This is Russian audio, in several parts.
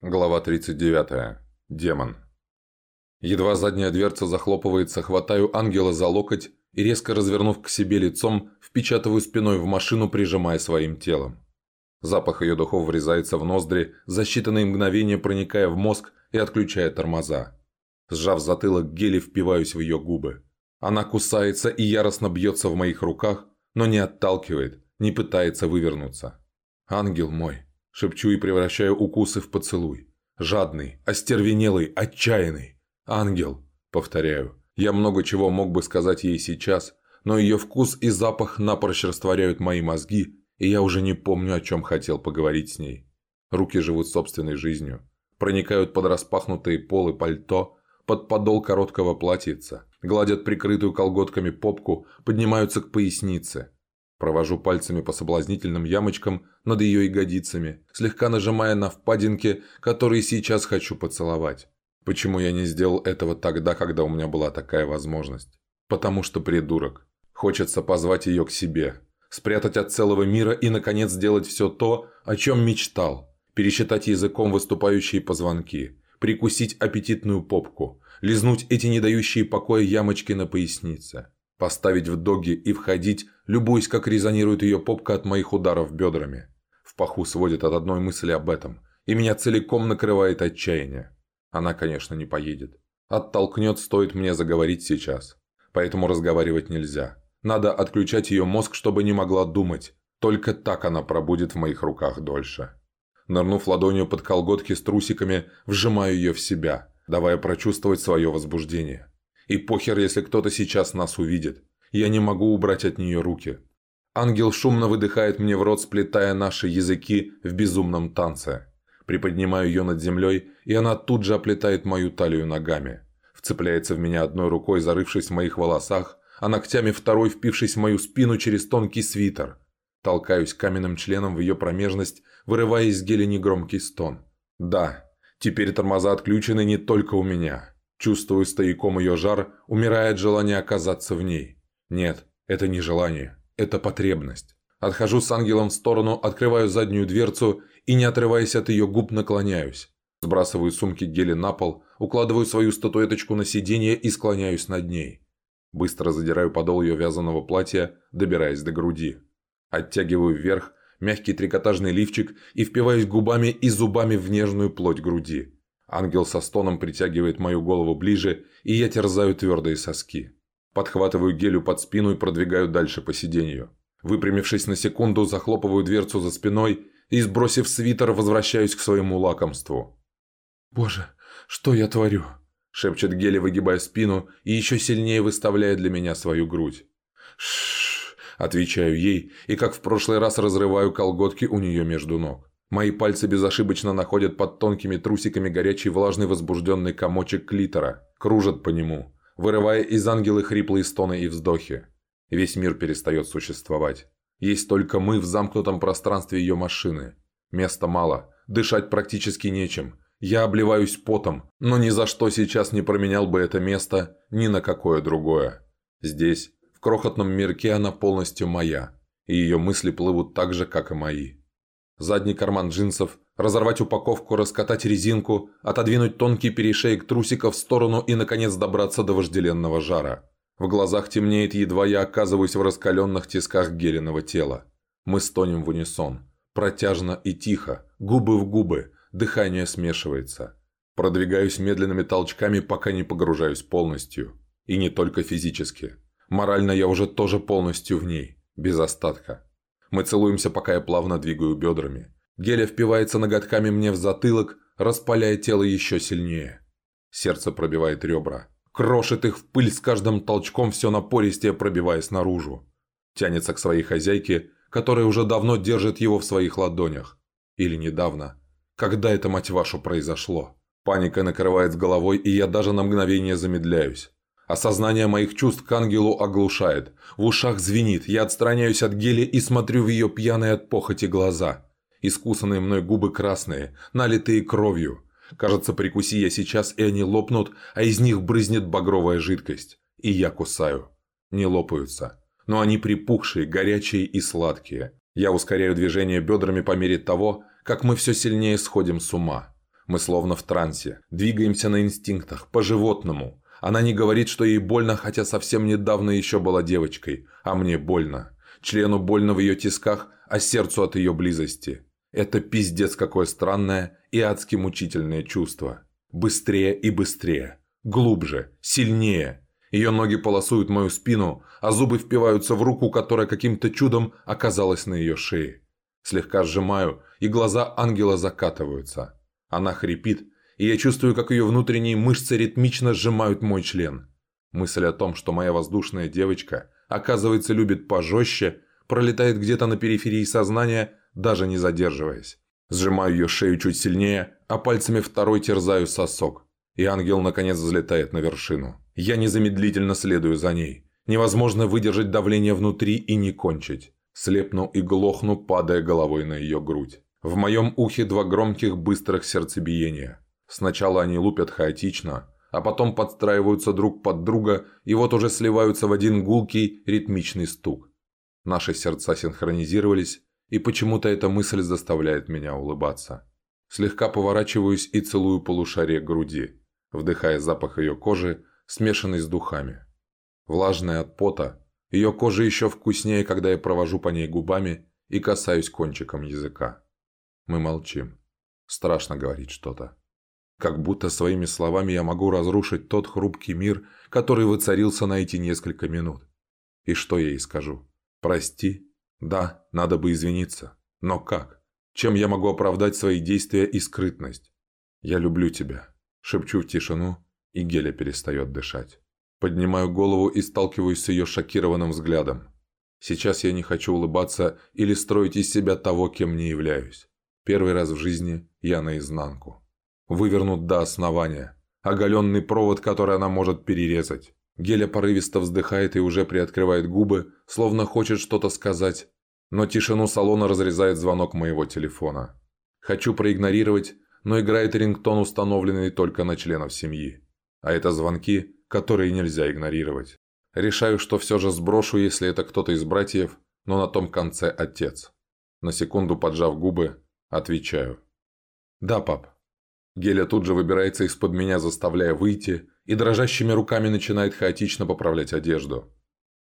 Глава 39. Демон. Едва задняя дверца захлопывается, хватаю ангела за локоть и, резко развернув к себе лицом, впечатываю спиной в машину, прижимая своим телом. Запах ее духов врезается в ноздри, за считанные мгновения проникая в мозг и отключая тормоза. Сжав затылок, гели впиваюсь в ее губы. Она кусается и яростно бьется в моих руках, но не отталкивает, не пытается вывернуться. «Ангел мой!» Шепчу и превращаю укусы в поцелуй. Жадный, остервенелый, отчаянный. Ангел. Повторяю. Я много чего мог бы сказать ей сейчас, но ее вкус и запах напрочь растворяют мои мозги, и я уже не помню, о чем хотел поговорить с ней. Руки живут собственной жизнью. Проникают под распахнутые полы пальто, под подол короткого платьица, гладят прикрытую колготками попку, поднимаются к пояснице – Провожу пальцами по соблазнительным ямочкам над ее ягодицами, слегка нажимая на впадинки, которые сейчас хочу поцеловать. Почему я не сделал этого тогда, когда у меня была такая возможность? Потому что придурок. Хочется позвать ее к себе, спрятать от целого мира и, наконец, сделать все то, о чем мечтал. Пересчитать языком выступающие позвонки, прикусить аппетитную попку, лизнуть эти не дающие покоя ямочки на пояснице. Поставить в доги и входить, любуясь, как резонирует ее попка от моих ударов бедрами. В паху сводит от одной мысли об этом, и меня целиком накрывает отчаяние. Она, конечно, не поедет. Оттолкнет, стоит мне заговорить сейчас. Поэтому разговаривать нельзя. Надо отключать ее мозг, чтобы не могла думать. Только так она пробудет в моих руках дольше. Нырнув ладонью под колготки с трусиками, вжимаю ее в себя, давая прочувствовать свое возбуждение. И похер, если кто-то сейчас нас увидит. Я не могу убрать от нее руки. Ангел шумно выдыхает мне в рот, сплетая наши языки в безумном танце. Приподнимаю ее над землей, и она тут же оплетает мою талию ногами. Вцепляется в меня одной рукой, зарывшись в моих волосах, а ногтями второй впившись в мою спину через тонкий свитер. Толкаюсь каменным членом в ее промежность, вырывая из гели негромкий стон. Да, теперь тормоза отключены не только у меня. Чувствую стояком ее жар, умирает желание оказаться в ней. Нет, это не желание, это потребность. Отхожу с ангелом в сторону, открываю заднюю дверцу и, не отрываясь от ее губ, наклоняюсь. Сбрасываю сумки гели на пол, укладываю свою статуэточку на сиденье и склоняюсь над ней. Быстро задираю подол ее вязаного платья, добираясь до груди. Оттягиваю вверх мягкий трикотажный лифчик и впиваюсь губами и зубами в нежную плоть груди. Ангел со стоном притягивает мою голову ближе, и я терзаю твердые соски. Подхватываю гелю под спину и продвигаю дальше по сиденью. Выпрямившись на секунду, захлопываю дверцу за спиной и, сбросив свитер, возвращаюсь к своему лакомству. «Боже, что я творю?» – шепчет Гели, выгибая спину и еще сильнее выставляя для меня свою грудь. «Шшш!» – отвечаю ей и, как в прошлый раз, разрываю колготки у нее между ног. Мои пальцы безошибочно находят под тонкими трусиками горячий влажный возбужденный комочек клитора, кружат по нему, вырывая из ангелы хриплые стоны и вздохи. Весь мир перестает существовать. Есть только мы в замкнутом пространстве ее машины. Места мало, дышать практически нечем. Я обливаюсь потом, но ни за что сейчас не променял бы это место ни на какое другое. Здесь, в крохотном мирке, она полностью моя, и ее мысли плывут так же, как и мои задний карман джинсов, разорвать упаковку, раскатать резинку, отодвинуть тонкий перешеек трусиков в сторону и, наконец, добраться до вожделенного жара. В глазах темнеет, едва я оказываюсь в раскаленных тисках геленого тела. Мы стонем в унисон. Протяжно и тихо, губы в губы, дыхание смешивается. Продвигаюсь медленными толчками, пока не погружаюсь полностью. И не только физически. Морально я уже тоже полностью в ней, без остатка. Мы целуемся, пока я плавно двигаю бедрами. Геля впивается ноготками мне в затылок, распаляя тело еще сильнее. Сердце пробивает ребра. Крошит их в пыль с каждым толчком все напористее, пробиваясь наружу. Тянется к своей хозяйке, которая уже давно держит его в своих ладонях. Или недавно. Когда это, мать вашу, произошло? Паника накрывает с головой, и я даже на мгновение замедляюсь. Осознание моих чувств к ангелу оглушает. В ушах звенит. Я отстраняюсь от гели и смотрю в ее пьяные от похоти глаза. Искусанные мной губы красные, налитые кровью. Кажется, прикуси я сейчас, и они лопнут, а из них брызнет багровая жидкость. И я кусаю. Не лопаются. Но они припухшие, горячие и сладкие. Я ускоряю движение бедрами по мере того, как мы все сильнее сходим с ума. Мы словно в трансе, двигаемся на инстинктах, по-животному. Она не говорит, что ей больно, хотя совсем недавно еще была девочкой, а мне больно. Члену больно в ее тисках, а сердцу от ее близости. Это пиздец какое странное и адски мучительное чувство. Быстрее и быстрее. Глубже, сильнее. Ее ноги полосуют мою спину, а зубы впиваются в руку, которая каким-то чудом оказалась на ее шее. Слегка сжимаю, и глаза ангела закатываются. Она хрипит, и я чувствую, как ее внутренние мышцы ритмично сжимают мой член. Мысль о том, что моя воздушная девочка, оказывается, любит пожестче, пролетает где-то на периферии сознания, даже не задерживаясь. Сжимаю ее шею чуть сильнее, а пальцами второй терзаю сосок. И ангел наконец взлетает на вершину. Я незамедлительно следую за ней. Невозможно выдержать давление внутри и не кончить. Слепну и глохну, падая головой на ее грудь. В моем ухе два громких быстрых сердцебиения. Сначала они лупят хаотично, а потом подстраиваются друг под друга и вот уже сливаются в один гулкий ритмичный стук. Наши сердца синхронизировались, и почему-то эта мысль заставляет меня улыбаться. Слегка поворачиваюсь и целую полушарие груди, вдыхая запах ее кожи, смешанный с духами. Влажная от пота, ее кожа еще вкуснее, когда я провожу по ней губами и касаюсь кончиком языка. Мы молчим. Страшно говорить что-то. Как будто своими словами я могу разрушить тот хрупкий мир, который воцарился на эти несколько минут. И что я ей скажу? Прости, да, надо бы извиниться. Но как? Чем я могу оправдать свои действия и скрытность? Я люблю тебя. Шепчу в тишину, и Геля перестает дышать. Поднимаю голову и сталкиваюсь с ее шокированным взглядом. Сейчас я не хочу улыбаться или строить из себя того, кем не являюсь. Первый раз в жизни я наизнанку. Вывернут до основания. Оголенный провод, который она может перерезать. Геля порывисто вздыхает и уже приоткрывает губы, словно хочет что-то сказать. Но тишину салона разрезает звонок моего телефона. Хочу проигнорировать, но играет рингтон, установленный только на членов семьи. А это звонки, которые нельзя игнорировать. Решаю, что все же сброшу, если это кто-то из братьев, но на том конце отец. На секунду поджав губы, отвечаю. «Да, пап». Геля тут же выбирается из-под меня, заставляя выйти, и дрожащими руками начинает хаотично поправлять одежду.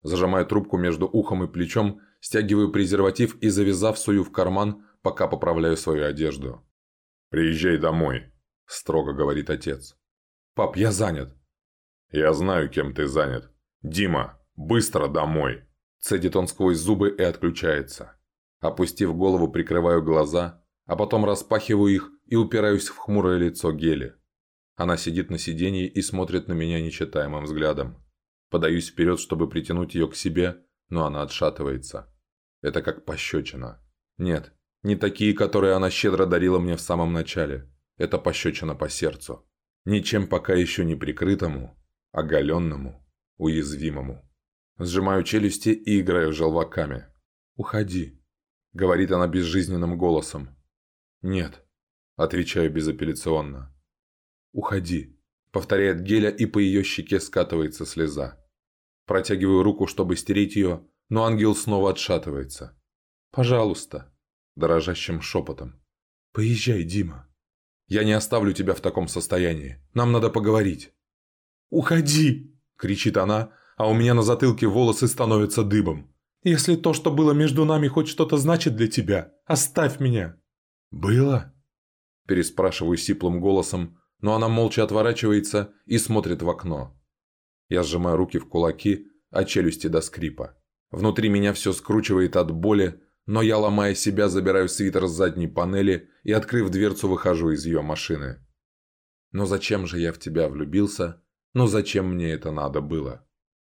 Зажимаю трубку между ухом и плечом, стягиваю презерватив и, завязав, сую в карман, пока поправляю свою одежду. «Приезжай домой», – строго говорит отец. «Пап, я занят». «Я знаю, кем ты занят. Дима, быстро домой!» Цедит он сквозь зубы и отключается. Опустив голову, прикрываю глаза, а потом распахиваю их и упираюсь в хмурое лицо Гели. Она сидит на сиденье и смотрит на меня нечитаемым взглядом. Подаюсь вперед, чтобы притянуть ее к себе, но она отшатывается. Это как пощечина. Нет, не такие, которые она щедро дарила мне в самом начале. Это пощечина по сердцу. Ничем пока еще не прикрытому, оголенному, уязвимому. Сжимаю челюсти и играю желваками. «Уходи», — говорит она безжизненным голосом. «Нет», — отвечаю безапелляционно. «Уходи», – повторяет Геля, и по ее щеке скатывается слеза. Протягиваю руку, чтобы стереть ее, но ангел снова отшатывается. «Пожалуйста», – дрожащим шепотом. «Поезжай, Дима. Я не оставлю тебя в таком состоянии. Нам надо поговорить». «Уходи!» – кричит она, а у меня на затылке волосы становятся дыбом. «Если то, что было между нами, хоть что-то значит для тебя, оставь меня!» «Было?» – переспрашиваю сиплым голосом, но она молча отворачивается и смотрит в окно. Я сжимаю руки в кулаки, а челюсти до скрипа. Внутри меня все скручивает от боли, но я, ломая себя, забираю свитер с задней панели и, открыв дверцу, выхожу из ее машины. Но зачем же я в тебя влюбился? Но зачем мне это надо было?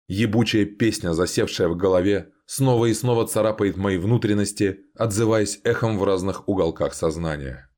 Ебучая песня, засевшая в голове, снова и снова царапает мои внутренности, отзываясь эхом в разных уголках сознания.